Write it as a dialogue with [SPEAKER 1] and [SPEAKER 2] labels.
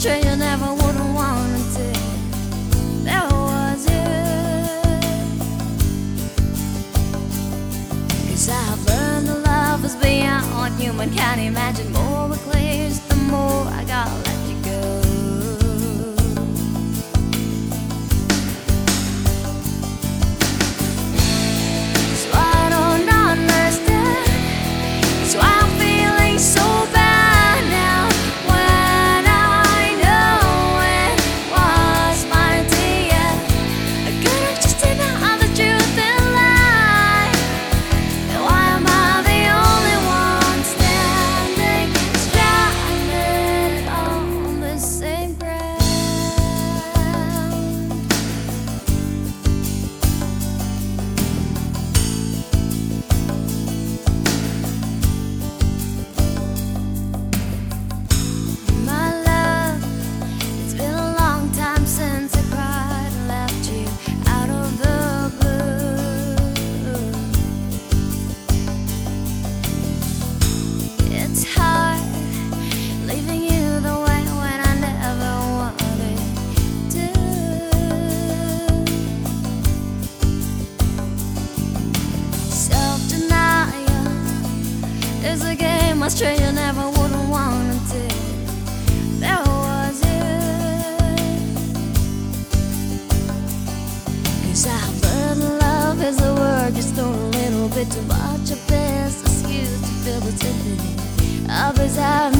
[SPEAKER 1] stranger never wouldn't want to do. There was you. Cause I've learned that love is beyond human can imagine. More it clears, the more I gotta let is a game a stranger never wouldn't want to do. There was you. Cause I've learned love is a word just thrown a little bit too much. A best excuse to feel the. Others I never to